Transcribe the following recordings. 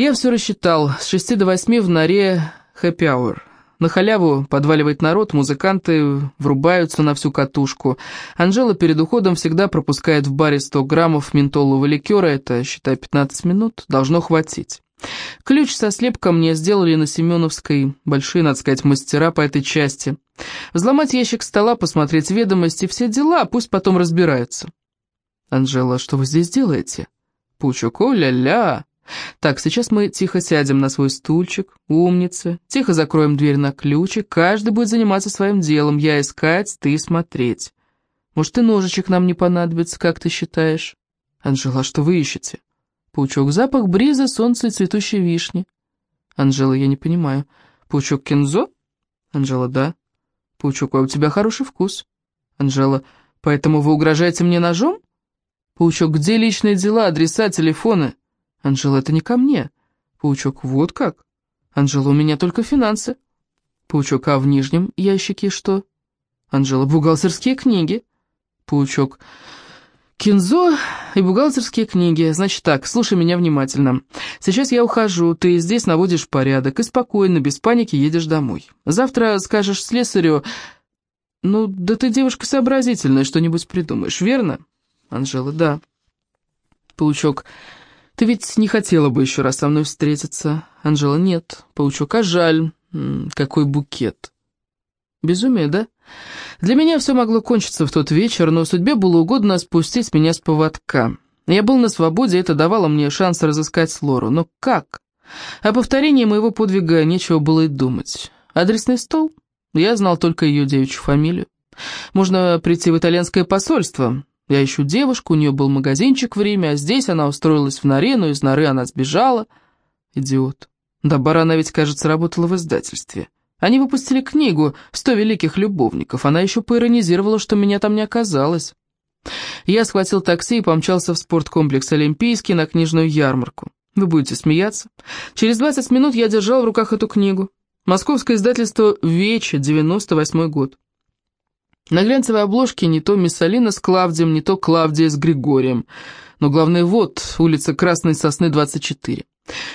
Я все рассчитал. С шести до восьми в норе хэппи ауэр. На халяву подваливает народ, музыканты врубаются на всю катушку. Анжела перед уходом всегда пропускает в баре 100 граммов ментолового ликера, это, считай, 15 минут, должно хватить. Ключ со слепком мне сделали на Семеновской, большие, надо сказать, мастера по этой части. Взломать ящик стола, посмотреть ведомости, все дела, пусть потом разбираются. «Анжела, что вы здесь делаете?» Пучок, о-ля-ля! Так, сейчас мы тихо сядем на свой стульчик, умница, тихо закроем дверь на ключик, каждый будет заниматься своим делом, я искать, ты смотреть. Может, и ножичек нам не понадобится, как ты считаешь? Анжела, что вы ищете? Паучок, запах бриза, солнца и цветущей вишни. Анжела, я не понимаю. Паучок, кинзо? Анжела, да. Паучок, а у тебя хороший вкус. Анжела, поэтому вы угрожаете мне ножом? Паучок, где личные дела, адреса, телефоны? Анжела, это не ко мне. Паучок, вот как? Анжела, у меня только финансы. Паучок, а в нижнем ящике что? Анжела, бухгалтерские книги. Паучок, кинзо и бухгалтерские книги. Значит так, слушай меня внимательно. Сейчас я ухожу, ты здесь наводишь порядок и спокойно, без паники едешь домой. Завтра скажешь слесарю... Ну, да ты девушка сообразительная, что-нибудь придумаешь, верно? Анжела, да. Паучок, ты ведь не хотела бы еще раз со мной встретиться? Анжела, нет. Паучок, а жаль. Какой букет. Безумие, да? Для меня все могло кончиться в тот вечер, но судьбе было угодно спустить меня с поводка. Я был на свободе, это давало мне шанс разыскать Лору. Но как? О повторении моего подвига нечего было и думать. Адресный стол? Я знал только ее девичью фамилию. Можно прийти в итальянское посольство, я ищу девушку, у нее был магазинчик в Риме, а здесь она устроилась в норе, но из норы она сбежала. Идиот. Да, Барана ведь, кажется, работала в издательстве. Они выпустили книгу «Сто великих любовников». Она еще поиронизировала, что меня там не оказалось. Я схватил такси и помчался в спорткомплекс «Олимпийский» на книжную ярмарку. Вы будете смеяться. Через 20 минут я держал в руках эту книгу. Московское издательство «Вече», 98 год. На глянцевой обложке не то Миссалина с Клавдием, не то Клавдия с Григорием. Но главное вот, улица Красной Сосны, 24.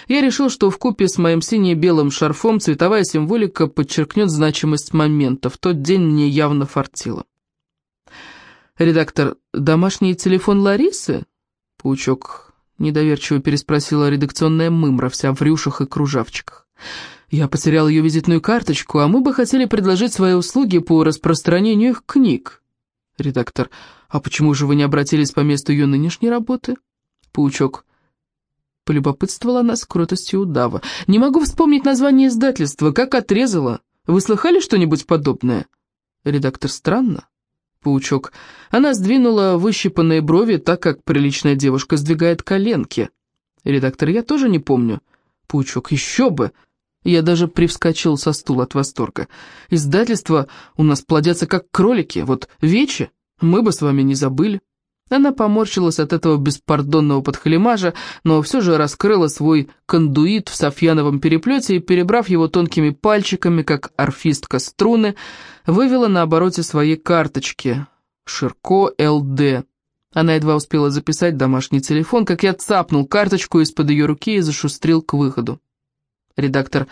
Я решил, что в купе с моим сине-белым шарфом цветовая символика подчеркнет значимость момента. В тот день мне явно фартило. «Редактор, домашний телефон Ларисы?» Паучок недоверчиво переспросила редакционная мымра, вся в рюшах и кружавчиках. Я потерял ее визитную карточку, а мы бы хотели предложить свои услуги по распространению их книг. Редактор, а почему же вы не обратились по месту ее нынешней работы? Паучок. Полюбопытствовала она с кротостью удава. Не могу вспомнить название издательства, как отрезала. Вы слыхали что-нибудь подобное? Редактор, странно. Паучок. Она сдвинула выщипанные брови, так как приличная девушка сдвигает коленки. Редактор, я тоже не помню. Паучок, еще бы. Я даже привскочил со стула от восторга. Издательства у нас плодятся как кролики, вот вече мы бы с вами не забыли. Она поморщилась от этого беспардонного подхалимажа, но все же раскрыла свой кондуит в софьяновом переплете и, перебрав его тонкими пальчиками, как орфистка струны, вывела на обороте своей карточки «Ширко ЛД». Она едва успела записать домашний телефон, как я цапнул карточку из-под ее руки и зашустрил к выходу. Редактор,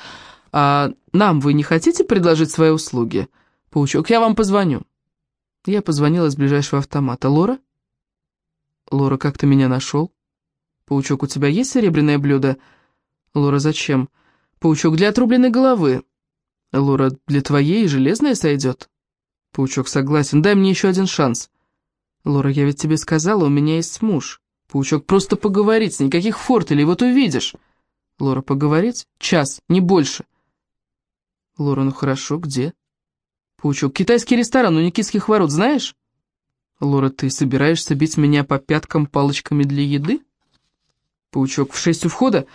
а нам вы не хотите предложить свои услуги? Паучок, я вам позвоню. Я позвонила из ближайшего автомата. Лора? Лора, как ты меня нашел? Паучок, у тебя есть серебряное блюдо? Лора, зачем? Паучок, для отрубленной головы. Лора, для твоей железное сойдет? Паучок, согласен, дай мне еще один шанс. Лора, я ведь тебе сказала, у меня есть муж. Паучок, просто поговорить, никаких фортелей, вот увидишь. Лора, поговорить? Час, не больше. Лора, ну хорошо, где? Паучок, китайский ресторан у Никитских ворот, знаешь? Лора, ты собираешься бить меня по пяткам палочками для еды? Паучок, в шесть у входа?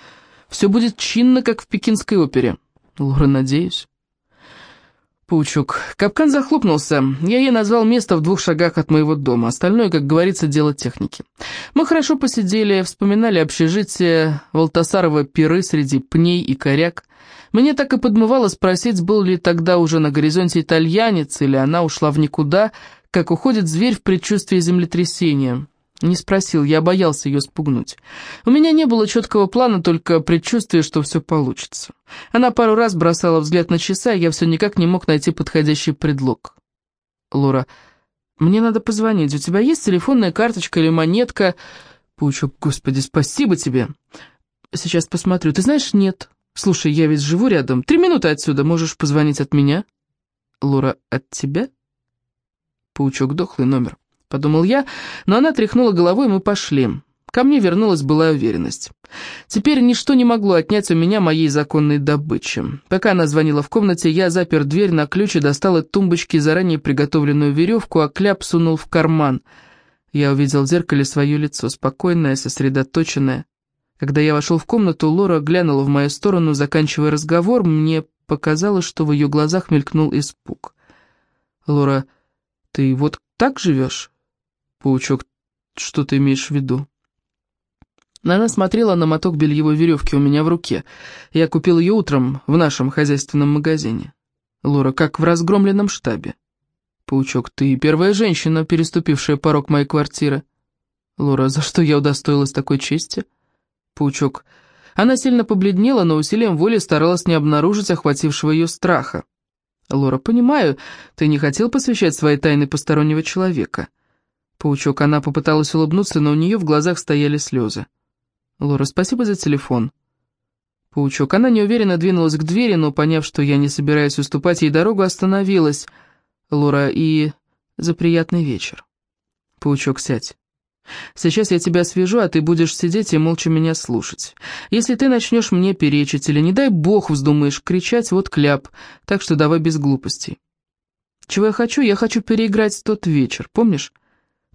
Все будет чинно, как в пекинской опере. Лора, надеюсь. Паучок. Капкан захлопнулся. Я ей назвал место в двух шагах от моего дома. Остальное, как говорится, дело техники. Мы хорошо посидели, вспоминали общежитие Волтасарова пиры среди пней и коряк. Мне так и подмывало спросить, был ли тогда уже на горизонте итальянец, или она ушла в никуда, как уходит зверь в предчувствии землетрясения. Не спросил, я боялся ее спугнуть. У меня не было четкого плана, только предчувствие, что все получится. Она пару раз бросала взгляд на часы, а я все никак не мог найти подходящий предлог. Лора, мне надо позвонить. У тебя есть телефонная карточка или монетка? Паучок, господи, спасибо тебе. Сейчас посмотрю. Ты знаешь, нет. Слушай, я ведь живу рядом. Три минуты отсюда. Можешь позвонить от меня? Лора, от тебя? Паучок, дохлый номер. Подумал я, но она тряхнула головой, и мы пошли. Ко мне вернулась былая уверенность. Теперь ничто не могло отнять у меня моей законной добычи. Пока она звонила в комнате, я запер дверь на ключ и достал из тумбочки заранее приготовленную веревку, а кляп сунул в карман. Я увидел в зеркале свое лицо, спокойное, сосредоточенное. Когда я вошел в комнату, Лора глянула в мою сторону, заканчивая разговор. Мне показалось, что в ее глазах мелькнул испуг. «Лора, ты вот так живешь?» «Паучок, что ты имеешь в виду?» Она смотрела на моток бельевой веревки у меня в руке. Я купил ее утром в нашем хозяйственном магазине. Лора, как в разгромленном штабе. Паучок, ты первая женщина, переступившая порог моей квартиры. Лора, за что я удостоилась такой чести? Паучок, она сильно побледнела, но усилием воли старалась не обнаружить охватившего ее страха. Лора, понимаю, ты не хотел посвящать свои тайны постороннего человека. Паучок, она попыталась улыбнуться, но у нее в глазах стояли слезы. «Лора, спасибо за телефон». Паучок, она неуверенно двинулась к двери, но, поняв, что я не собираюсь уступать ей дорогу, остановилась. «Лора, и за приятный вечер». Паучок, сядь. Сейчас я тебя свяжу, а ты будешь сидеть и молча меня слушать. Если ты начнешь мне перечить или, не дай бог, вздумаешь кричать, вот кляп, так что давай без глупостей. Чего я хочу? Я хочу переиграть тот вечер, помнишь?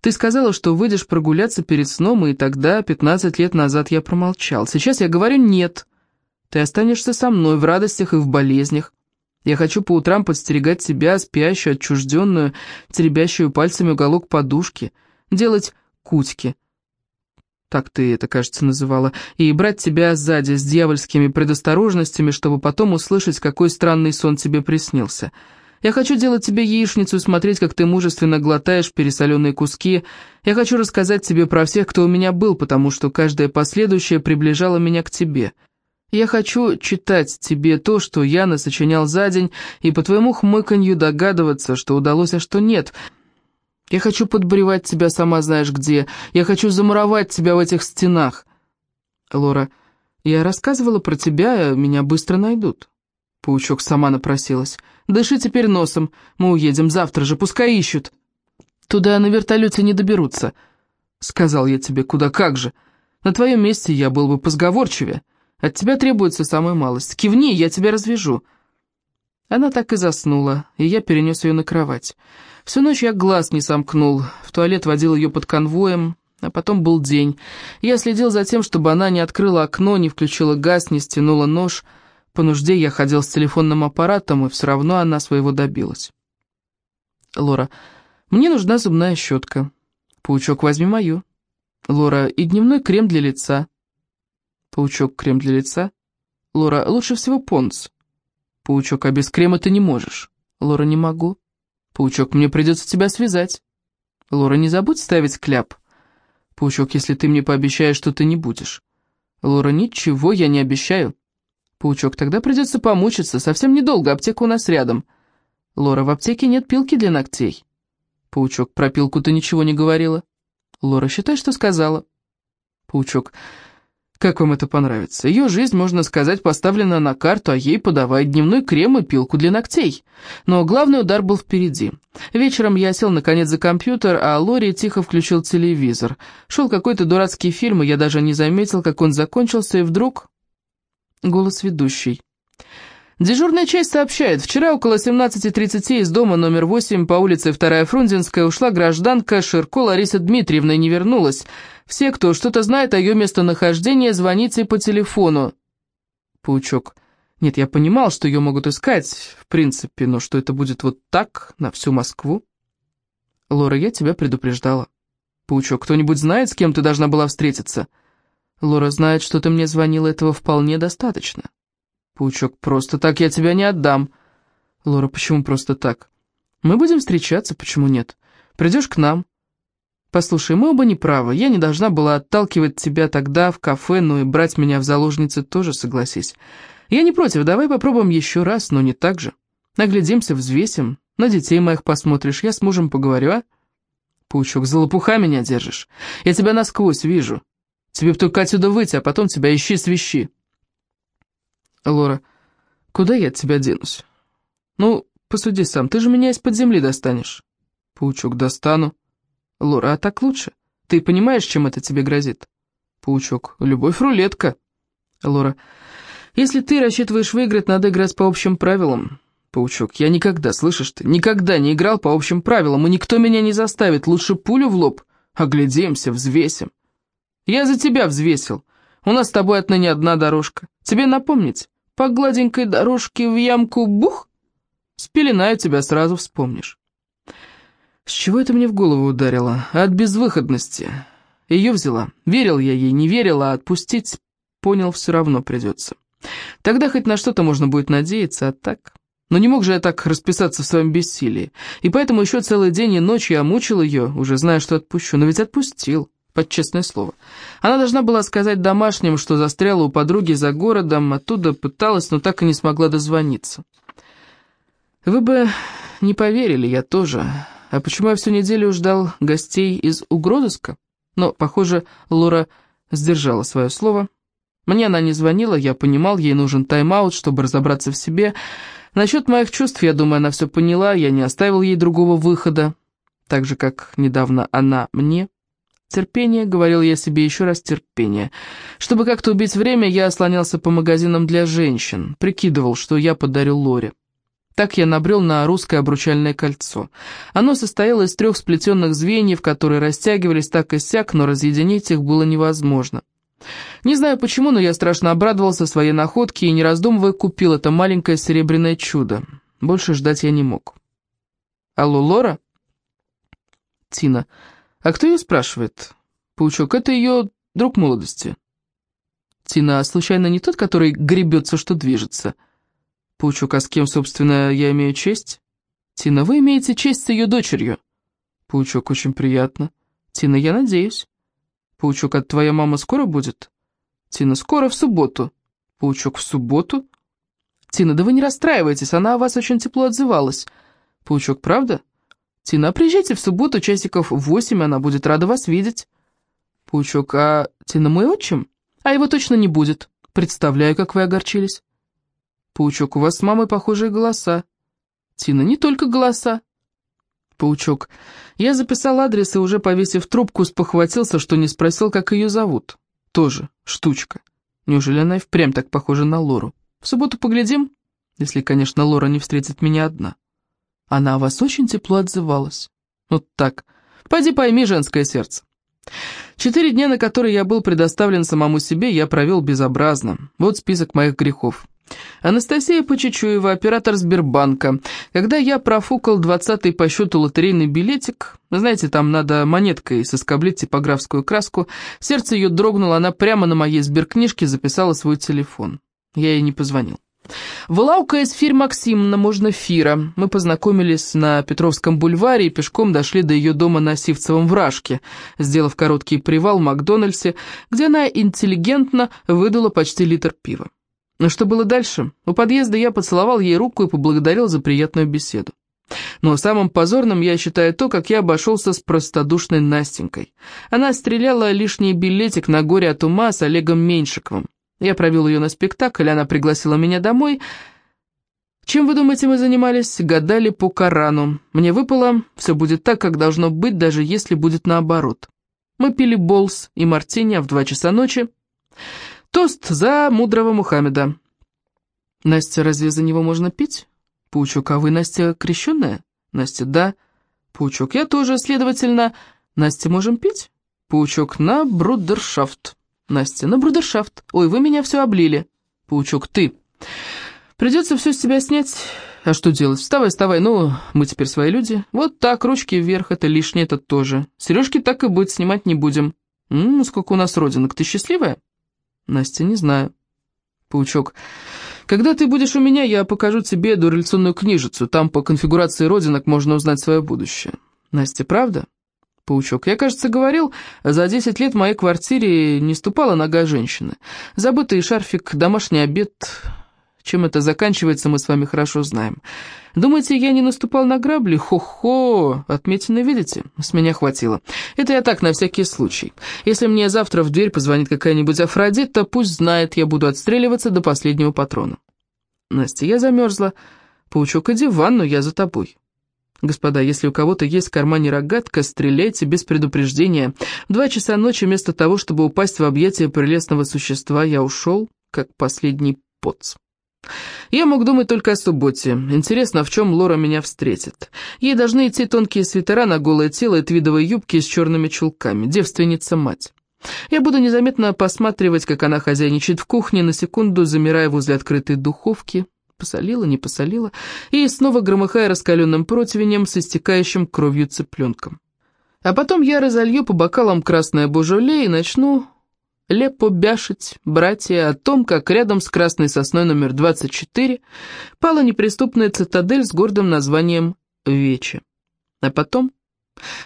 Ты сказала, что выйдешь прогуляться перед сном, и тогда, 15 лет назад, я промолчал. Сейчас я говорю «нет». Ты останешься со мной в радостях и в болезнях. Я хочу по утрам подстерегать тебя, спящую, отчужденную, теребящую пальцами уголок подушки, делать кутики, так ты это, кажется, называла, и брать тебя сзади с дьявольскими предосторожностями, чтобы потом услышать, какой странный сон тебе приснился». Я хочу делать тебе яичницу и смотреть, как ты мужественно глотаешь пересоленные куски. Я хочу рассказать тебе про всех, кто у меня был, потому что каждое последующее приближало меня к тебе. Я хочу читать тебе то, что я насочинял за день, и по твоему хмыканью догадываться, что удалось, а что нет. Я хочу подбревать тебя сама знаешь где. Я хочу замуровать тебя в этих стенах. Лора, я рассказывала про тебя, меня быстро найдут. Паучок сама напросилась. «Дыши теперь носом, мы уедем завтра же, пускай ищут». «Туда на вертолете не доберутся», — сказал я тебе, куда как же. «На твоем месте я был бы позговорчивее. От тебя требуется самая малость. Кивни, я тебя развяжу». Она так и заснула, и я перенес ее на кровать. Всю ночь я глаз не сомкнул, в туалет водил ее под конвоем, а потом был день. Я следил за тем, чтобы она не открыла окно, не включила газ, не стянула нож — по нужде я ходил с телефонным аппаратом, и все равно она своего добилась. Лора, мне нужна зубная щетка. Паучок, возьми мою. Лора, и дневной крем для лица. Паучок, крем для лица. Лора, лучше всего понс. Паучок, а без крема ты не можешь. Лора, не могу. Паучок, мне придется тебя связать. Лора, не забудь ставить кляп. Паучок, если ты мне пообещаешь, что ты не будешь. Лора, ничего я не обещаю. Паучок, тогда придется помучиться, совсем недолго, аптека у нас рядом. Лора, в аптеке нет пилки для ногтей. Паучок, про пилку ты ничего не говорила. Лора, считай, что сказала. Паучок, как вам это понравится? Ее жизнь, можно сказать, поставлена на карту, а ей подавай дневной крем и пилку для ногтей. Но главный удар был впереди. Вечером я сел наконец за компьютер, а Лори тихо включил телевизор. Шел какой-то дурацкий фильм, и я даже не заметил, как он закончился, и вдруг Голос ведущей. Дежурная часть сообщает, вчера около 17.30 из дома номер 8 по улице 2 Фрунзенская ушла гражданка Ширко Лариса Дмитриевна и не вернулась. Все, кто что-то знает о ее местонахождении, звоните по телефону. Паучок. Нет, я понимал, что ее могут искать, в принципе, но что это будет вот так, на всю Москву? Лора, я тебя предупреждала. Паучок, кто-нибудь знает, с кем ты должна была встретиться? Лора знает, что ты мне звонила, этого вполне достаточно. Паучок, просто так я тебя не отдам. Лора, почему просто так? Мы будем встречаться, почему нет? Придешь к нам. Послушай, мы оба неправы. Я не должна была отталкивать тебя тогда в кафе, но и брать меня в заложницы тоже, согласись. Я не против, давай попробуем еще раз, но не так же. Наглядимся, взвесим, на детей моих посмотришь, я с мужем поговорю, а? Паучок, за лопуха меня держишь. Я тебя насквозь вижу. Тебе б только отсюда выйти, а потом тебя ищи свищи. Лора, куда я от тебя денусь? Ну, посуди сам, ты же меня из-под земли достанешь. Паучок, достану. Лора, а так лучше? Ты понимаешь, чем это тебе грозит? Паучок, любовь рулетка. Лора, если ты рассчитываешь выиграть, надо играть по общим правилам. Паучок, я никогда, слышишь ты, никогда не играл по общим правилам, и никто меня не заставит, лучше пулю в лоб. Оглядимся, взвесим. Я за тебя взвесил. У нас с тобой отныне одна дорожка. Тебе напомнить? По гладенькой дорожке в ямку бух? Спеленаю тебя, сразу вспомнишь. С чего это мне в голову ударило? От безвыходности. Ее взяла. Верил я ей, не верил, а отпустить, понял, все равно придется. Тогда хоть на что-то можно будет надеяться, а так... Но не мог же я так расписаться в своем бессилии. И поэтому еще целый день и ночь я мучил ее, уже зная, что отпущу. Но ведь отпустил, под честное слово. Она должна была сказать домашним, что застряла у подруги за городом, оттуда пыталась, но так и не смогла дозвониться. Вы бы не поверили, я тоже. А почему я всю неделю ждал гостей из угрозыска? Но, похоже, Лора сдержала свое слово. Мне она не звонила, я понимал, ей нужен тайм-аут, чтобы разобраться в себе. Насчет моих чувств, я думаю, она все поняла, я не оставил ей другого выхода. Так же, как недавно она мне. Терпение, говорил я себе еще раз, терпение. Чтобы как-то убить время, я слонялся по магазинам для женщин, прикидывал, что я подарю Лоре. Так я набрел на русское обручальное кольцо. Оно состояло из трех сплетенных звеньев, которые растягивались так и сяк, но разъединить их было невозможно. Не знаю почему, но я страшно обрадовался своей находке и, не раздумывая, купил это маленькое серебряное чудо. Больше ждать я не мог. «Алло, Лора?» «Тина. А кто ее спрашивает?» «Паучок, это ее друг молодости». «Тина, случайно не тот, который гребется, что движется?» Паучок, а с кем, собственно, я имею честь? Тина, вы имеете честь с ее дочерью. Паучок, очень приятно. Тина, я надеюсь. Паучок, а твоя мама скоро будет? Тина, скоро, в субботу. Паучок, в субботу? Тина, да вы не расстраивайтесь, она о вас очень тепло отзывалась. Паучок, правда? Тина, приезжайте в субботу, часиков в восемь, она будет рада вас видеть. Паучок, а Тина мой отчим? А его точно не будет. Представляю, как вы огорчились. Паучок, у вас с мамой похожие голоса. Тина, не только голоса. Паучок, я записал адрес и уже повесив трубку, спохватился, что не спросил, как ее зовут. Тоже штучка. Неужели она и впрямь так похожа на Лору? В субботу поглядим, если, конечно, Лора не встретит меня одна. Она о вас очень тепло отзывалась. Вот так. Пойди пойми женское сердце. Четыре дня, на которые я был предоставлен самому себе, я провел безобразно. Вот список моих грехов. Анастасия Почечуева, оператор Сбербанка. Когда я профукал двадцатый по счету лотерейный билетик, знаете, там надо монеткой соскоблить типографскую краску, сердце ее дрогнуло, она прямо на моей сберкнижке записала свой телефон. Я ей не позвонил. Вылаука из Фирь Максимовна, можно Фира. Мы познакомились на Петровском бульваре и пешком дошли до ее дома на Сивцевом вражке, сделав короткий привал в Макдональдсе, где она интеллигентно выдала почти литр пива. Но что было дальше? У подъезда я поцеловал ей руку и поблагодарил за приятную беседу. Но самым позорным я считаю то, как я обошелся с простодушной Настенькой. Она стреляла лишний билетик на горе от ума с Олегом Меньшиковым. Я провел ее на спектакль, она пригласила меня домой. Чем, вы думаете, мы занимались? Гадали по Корану. Мне выпало, все будет так, как должно быть, даже если будет наоборот. Мы пили болс и мартини, а в два часа ночи... Тост за мудрого Мухаммеда. Настя, разве за него можно пить? Паучок, а вы, Настя, крещенная? Настя, да. Паучок, я тоже, следовательно. Настя, можем пить? Паучок, на брудершафт. Настя, на брудершафт. Ой, вы меня все облили. Паучок, ты. Придется все с себя снять. А что делать? Вставай, вставай, ну, мы теперь свои люди. Вот так, ручки вверх, это лишнее, это тоже. Сережки так и быть, снимать не будем. Ммм, сколько у нас родинок, ты счастливая? Настя, не знаю. Паучок. Когда ты будешь у меня, я покажу тебе дореволюционную книжицу. Там по конфигурации родинок можно узнать свое будущее. Настя, правда? Паучок, я, кажется, говорил, за 10 лет в моей квартире не ступала нога женщины. Забытый шарфик, домашний обед... Чем это заканчивается, мы с вами хорошо знаем. Думаете, я не наступал на грабли? Хо-хо! Отметины видите? С меня хватило. Это я так, на всякий случай. Если мне завтра в дверь позвонит какая-нибудь Афродита, пусть знает, я буду отстреливаться до последнего патрона. Настя, я замерзла. Паучок, иди в ванну, я за тобой. Господа, если у кого-то есть в кармане рогатка, стреляйте без предупреждения. В два часа ночи вместо того, чтобы упасть в объятия прелестного существа, я ушел, как последний поц. Я мог думать только о субботе. Интересно, в чем Лора меня встретит. Ей должны идти тонкие свитера на голое тело и твидовые юбки с черными чулками. Девственница-мать. Я буду незаметно посматривать, как она хозяйничает в кухне, на секунду замирая возле открытой духовки, посолила, не посолила, и снова громыхая раскаленным противнем с истекающим кровью цыпленком. А потом я разолью по бокалам красное божоле и начну лепо бяшить братья о том, как рядом с красной сосной номер 24 пала неприступная цитадель с гордым названием Вече. А потом...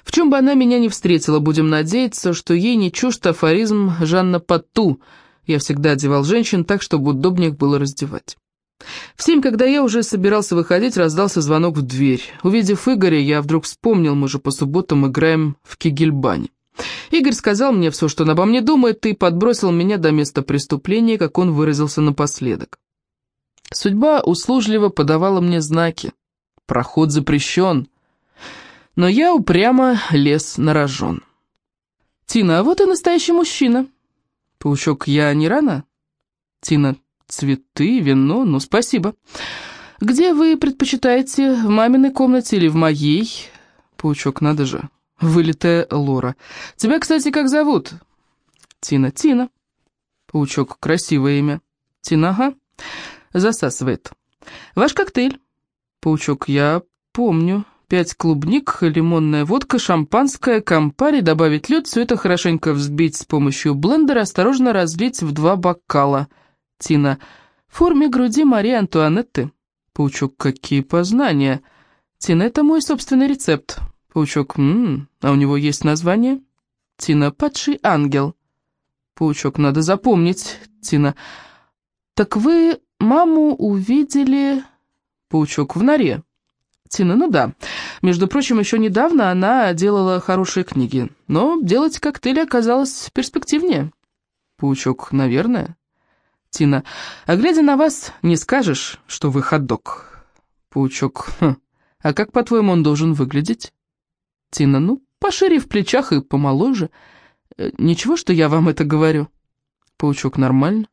В чем бы она меня не встретила, будем надеяться, что ей не чужд афоризм Жанна Пату. Я всегда одевал женщин так, чтобы удобнее было раздевать. В семь, когда я уже собирался выходить, раздался звонок в дверь. Увидев Игоря, я вдруг вспомнил, мы же по субботам играем в Кигельбане. Игорь сказал мне все, что он обо мне думает, и подбросил меня до места преступления, как он выразился напоследок. Судьба услужливо подавала мне знаки. Проход запрещен. Но я упрямо лез на рожон. «Тина, а вот и настоящий мужчина». «Паучок, я не рано?» «Тина, Цветы, вино, ну спасибо. Где вы предпочитаете, в маминой комнате или в моей? Паучок, надо же, вылитая Лора. Тебя, кстати, как зовут? Тина, Тина. Паучок, красивое имя. Тина, ага. Засасывает. Ваш коктейль? Паучок, я помню. Пять клубник, лимонная водка, шампанское, компари, добавить лед, все это хорошенько взбить с помощью блендера, осторожно разлить в два бокала – Тина. В форме груди Марии Антуанетты. Паучок, какие познания. Тина, это мой собственный рецепт. Паучок, ммм, а у него есть название? Тина, падший ангел. Паучок, надо запомнить. Тина, так вы маму увидели... Паучок, в норе. Тина, ну да. Между прочим, еще недавно она делала хорошие книги, но делать коктейли оказалось перспективнее. Паучок, наверное. Тина. «А глядя на вас, не скажешь, что вы ходок». Паучок. Хм. «А как, по-твоему, он должен выглядеть?» Тина. «Ну, пошире в плечах и помоложе. Э, ничего, что я вам это говорю?» Паучок. «Нормально».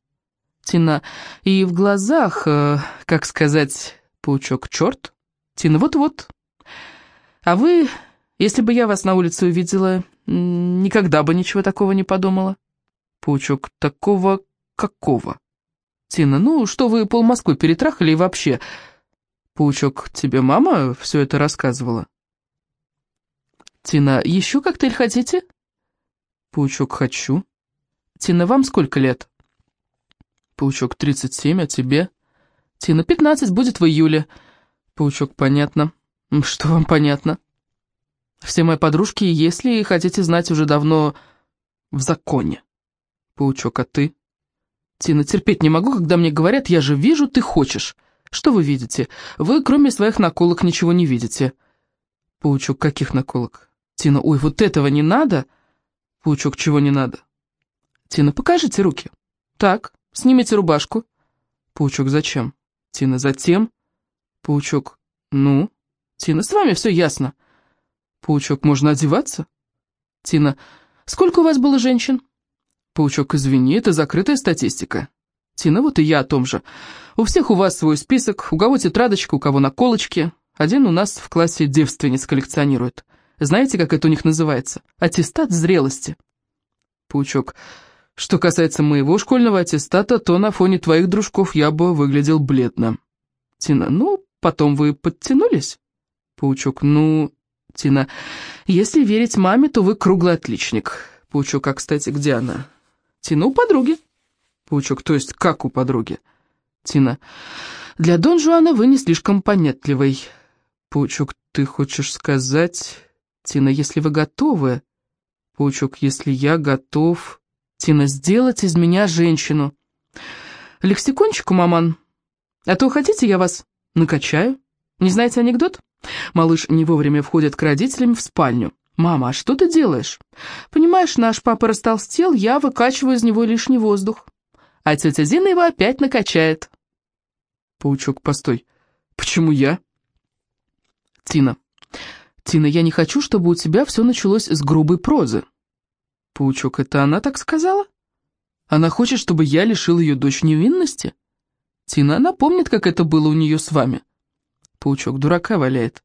Тина. «И в глазах, э, как сказать, паучок, черт?» Тина. «Вот-вот». «А вы, если бы я вас на улице увидела, никогда бы ничего такого не подумала?» Паучок. «Такого какого?» Тина, ну, что вы пол Москвы перетрахали и вообще... Паучок, тебе мама все это рассказывала? Тина, еще коктейль хотите? Паучок, хочу. Тина, вам сколько лет? Паучок, 37, а тебе? Тина, 15, будет в июле. Паучок, понятно. Что вам понятно? Все мои подружки, если хотите знать, уже давно в законе. Паучок, а ты? Тина, терпеть не могу, когда мне говорят, я же вижу, ты хочешь. Что вы видите? Вы, кроме своих наколок, ничего не видите. Паучок, каких наколок? Тина, ой, вот этого не надо. Паучок, чего не надо? Тина, покажите руки. Так, снимите рубашку. Паучок, зачем? Тина, затем. Паучок, ну? Тина, с вами все ясно. Паучок, можно одеваться? Тина, сколько у вас было женщин? Паучок, извини, это закрытая статистика. Тина, вот и я о том же. У всех у вас свой список, у кого тетрадочка, у кого наколочки. Один у нас в классе девственниц коллекционирует. Знаете, как это у них называется? Аттестат зрелости. Паучок, что касается моего школьного аттестата, то на фоне твоих дружков я бы выглядел бледно. Тина, ну, потом вы подтянулись? Паучок, ну... Тина, если верить маме, то вы круглый отличник. Паучок, а, кстати, где она? Тина, у подруги. Паучок, то есть как у подруги? Тина, для Дон Жуана вы не слишком понятливый. Паучок, ты хочешь сказать... Тина, если вы готовы... Паучок, если я готов... Тина, сделать из меня женщину. Лексикончику, маман. А то хотите, я вас накачаю? Не знаете анекдот? Малыш не вовремя входит к родителям в спальню. «Мама, а что ты делаешь?» «Понимаешь, наш папа растолстел, я выкачиваю из него лишний воздух. А тетя Зина его опять накачает». Паучок, постой. Почему я? Тина. Тина, я не хочу, чтобы у тебя все началось с грубой прозы. Паучок, это она так сказала? Она хочет, чтобы я лишил ее дочь невинности? Тина, она помнит, как это было у нее с вами. Паучок, дурака валяет.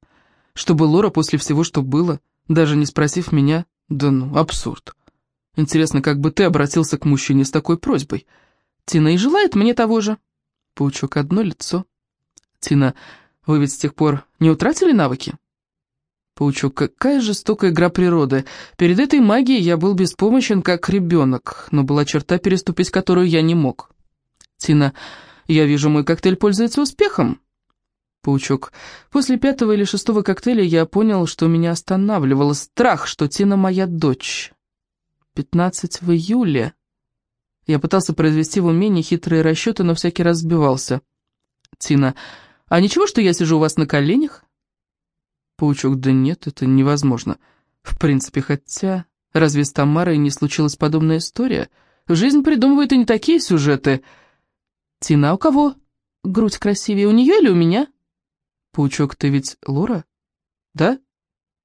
Чтобы Лора после всего, что было, даже не спросив меня, да ну, абсурд. Интересно, как бы ты обратился к мужчине с такой просьбой? Тина и желает мне того же. Паучок, одно лицо. Тина, вы ведь с тех пор не утратили навыки? Паучок, какая жестокая игра природы. Перед этой магией я был беспомощен, как ребенок, но была черта, переступить которую я не мог. Тина, я вижу, мой коктейль пользуется успехом. Паучок, после пятого или шестого коктейля я понял, что меня останавливало страх, что Тина моя дочь. Пятнадцать в июле. Я пытался произвести в уме нехитрые расчеты, но всякий раз сбивался. Тина, а ничего, что я сижу у вас на коленях? Паучок, да нет, это невозможно. В принципе, хотя... Разве с Тамарой не случилась подобная история? Жизнь придумывает и не такие сюжеты. Тина, а у кого грудь красивее, у нее или у меня? Паучок, ты ведь Лора? Да?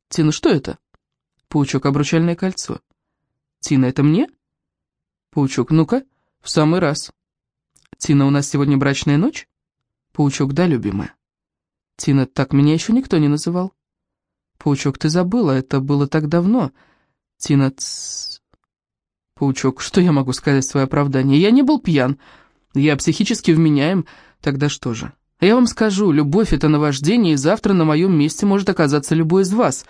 Тина, что это? Паучок, обручальное кольцо. Тина, это мне? Паучок, ну-ка, в самый раз. Тина, у нас сегодня брачная ночь? Паучок, да, любимая. Тина, так меня еще никто не называл. Паучок, ты забыла, это было так давно. Тина, тс... Паучок, что я могу сказать в свое оправдание? Я не был пьян. Я психически вменяем. Тогда что же? Я вам скажу, любовь — это наваждение, и завтра на моем месте может оказаться любой из вас.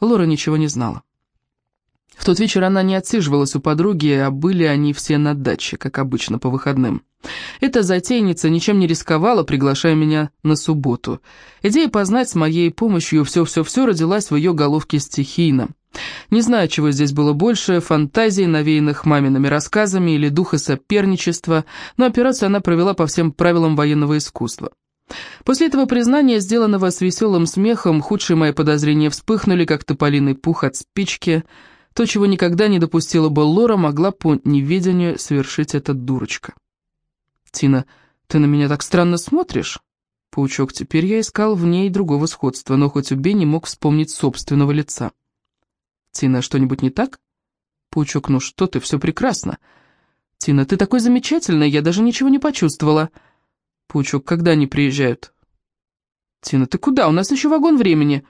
Лора ничего не знала. В тот вечер она не отсиживалась у подруги, а были они все на даче, как обычно, по выходным. Эта затейница ничем не рисковала, приглашая меня на субботу. Идея познать с моей помощью все-все-все родилась в ее головке стихийно. Не знаю, чего здесь было больше, фантазий, навеянных мамиными рассказами или духа соперничества, но операцию она провела по всем правилам военного искусства. После этого признания, сделанного с веселым смехом, худшие мои подозрения вспыхнули, как тополиный пух от спички. То, чего никогда не допустила бы Лора, могла по неведению совершить эта дурочка. «Тина, ты на меня так странно смотришь?» Паучок, теперь я искал в ней другого сходства, но хоть убей не мог вспомнить собственного лица. «Тина, что-нибудь не так?» Паучок, ну что ты, все прекрасно. «Тина, ты такой замечательный, я даже ничего не почувствовала». Паучок, когда они приезжают? «Тина, ты куда? У нас еще вагон времени».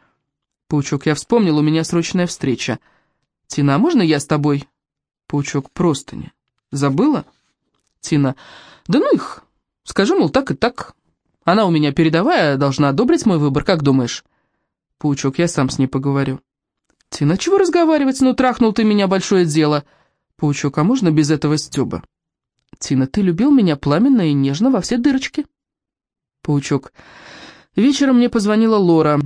Паучок, я вспомнил, у меня срочная встреча. «Тина, а можно я с тобой?» Паучок, простыни. «Забыла?» Тина, да ну их, скажи, мол, так и так. Она у меня передовая, должна одобрить мой выбор, как думаешь? Паучок, я сам с ней поговорю. Тина, чего разговаривать, ну трахнул ты меня, большое дело. Паучок, а можно без этого стёба? Тина, ты любил меня пламенно и нежно во все дырочки. Паучок, вечером мне позвонила Лора.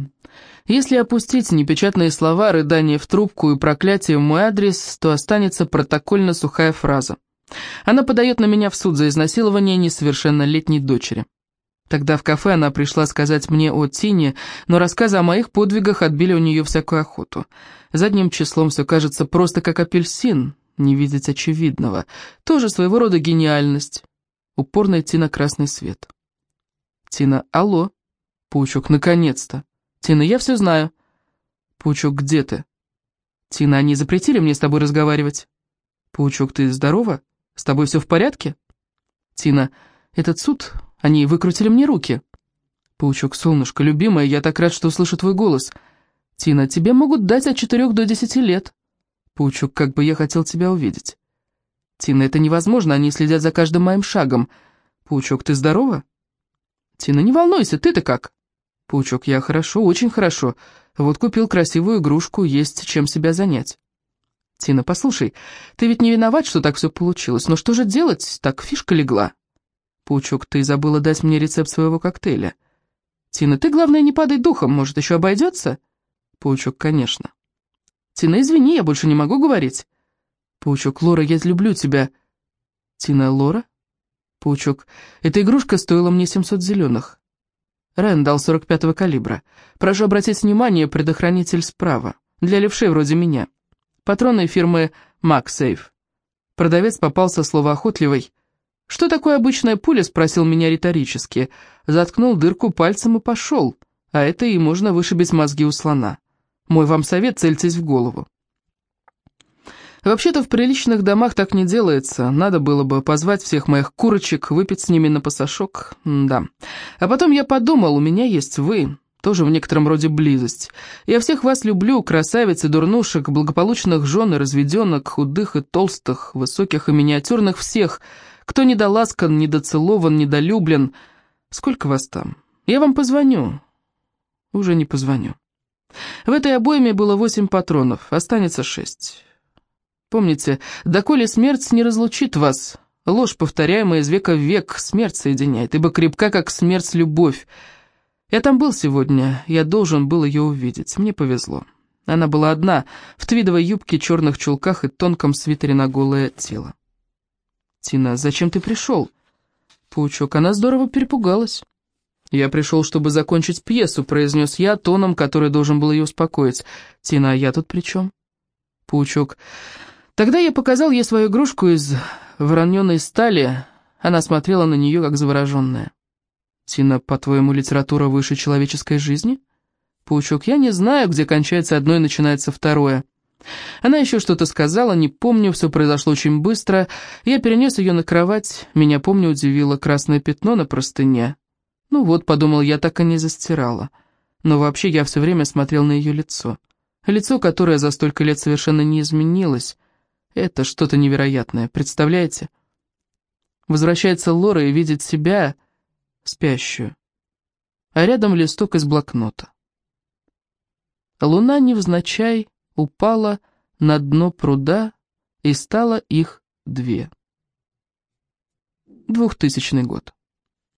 Если опустить непечатные слова, рыдание в трубку и проклятие в мой адрес, то останется протокольно сухая фраза. Она подает на меня в суд за изнасилование несовершеннолетней дочери. Тогда в кафе она пришла сказать мне о Тине, но рассказы о моих подвигах отбили у нее всякую охоту. Задним числом все кажется просто как апельсин, не видеть очевидного. Тоже своего рода гениальность. Упорно идти на красный свет. Тина, алло. Паучок, наконец-то. Тина, я все знаю. Паучок, где ты? Тина, они запретили мне с тобой разговаривать. Паучок, ты здорова? С тобой все в порядке? Тина, этот суд, они выкрутили мне руки. Паучок, солнышко, любимая, я так рад, что услышу твой голос. Тина, тебе могут дать от четырех до десяти лет. Паучок, как бы я хотел тебя увидеть. Тина, это невозможно, они следят за каждым моим шагом. Паучок, ты здорова? Тина, не волнуйся, ты-то как? Паучок, я хорошо, очень хорошо. Вот купил красивую игрушку, есть чем себя занять. «Тина, послушай, ты ведь не виноват, что так все получилось, но что же делать? Так фишка легла». «Паучок, ты забыла дать мне рецепт своего коктейля». «Тина, ты, главное, не падай духом, может, еще обойдется?» «Паучок, конечно». Тина, извини, я больше не могу говорить. Паучок, Лора, я люблю тебя. Тина, Лора? Паучок, эта игрушка стоила мне 700 зеленых. Рэндалл 45-го калибра. Прошу обратить внимание, предохранитель справа. Для левшей вроде меня. Патроны фирмы «Максейф». Продавец попался словоохотливый. «Что такое обычная пуля?» — спросил меня риторически. Заткнул дырку пальцем и пошел. А это и можно вышибить мозги у слона. Мой вам совет — цельтесь в голову. Вообще-то в приличных домах так не делается. Надо было бы позвать всех моих курочек, выпить с ними на пасашок. Да. А потом я подумал, у меня есть вы, тоже в некотором роде близость. Я всех вас люблю, красавиц и дурнушек, благополучных жен и разведенок, худых и толстых, высоких и миниатюрных, всех, кто недоласкан, недоцелован, недолюблен. Сколько вас там? Я вам позвоню. Уже не позвоню. В этой обойме было восемь патронов, останется шесть. Помните, доколе смерть не разлучит вас, ложь, повторяемая из века в век, смерть соединяет, ибо крепка, как смерть, любовь. Я там был сегодня, я должен был ее увидеть, мне повезло. Она была одна, в твидовой юбке, черных чулках и тонком свитере на голое тело. «Тина, зачем ты пришел?» Паучок, она здорово перепугалась. «Я пришел, чтобы закончить пьесу», — произнес я тоном, который должен был ее успокоить. «Тина, а я тут при чем?» Паучок, Тогда я показал ей свою игрушку из вороненой стали. Она смотрела на нее, как завороженная. «Тина, по-твоему, литература выше человеческой жизни?» «Паучок, я не знаю, где кончается одно и начинается второе». Она еще что-то сказала, не помню, все произошло очень быстро. Я перенес ее на кровать, меня, помню, удивило красное пятно на простыне. Ну вот, подумал, я так и не застирала. Но вообще я все время смотрел на ее лицо. Лицо, которое за столько лет совершенно не изменилось. Это что-то невероятное, представляете? Возвращается Лора и видит себя спящую, а рядом листок из блокнота. Луна невзначай упала на дно пруда, и стало их две. Двухтысячный год.